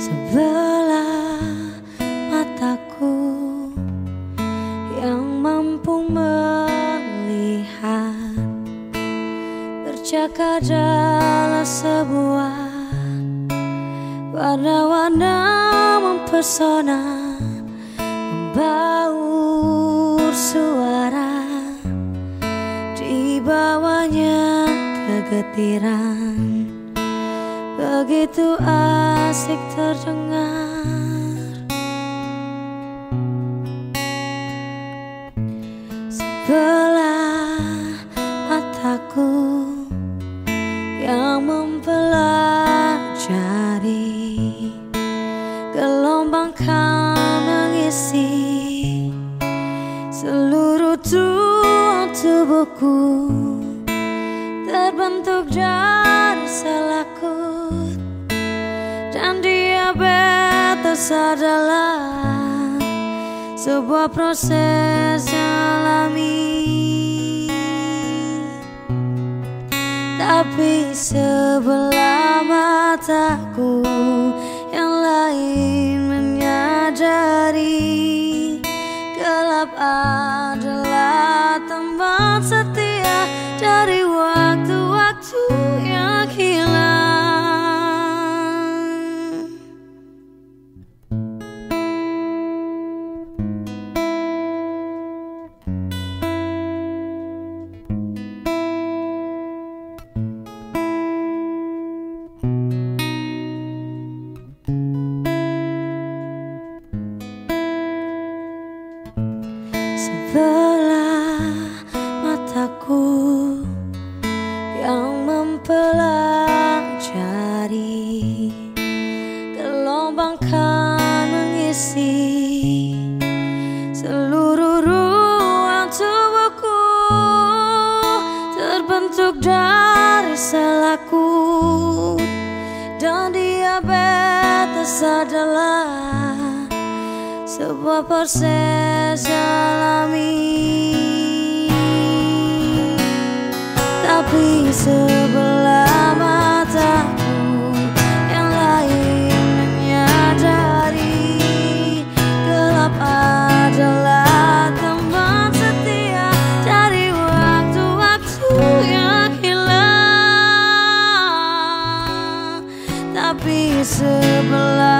Sebelah mataku yang mampu melihat terjaga dalam sebuah warna-warna mempesona membaur suara di bawahnya kegetiran. Begitu asik terdengar. Sebelah mataku Yang mempelajari Gelombang kan mengisi Seluruh tubuhku Terbentuk dari selaku dan diabetes adalah sebuah proses alami. Tapi sebelah mataku yang lain menyadari Gelap adalah teman setia Sebelah mataku yang mempelajari Gelombang kan mengisi seluruh ruang tubuhku. Terbentuk dari selaku Dan diabetes adalah sebuah proses tapi sebelah mataku yang lain menyadari gelap adalah tempat setia dari waktu-waktu yang hilang. Tapi sebelah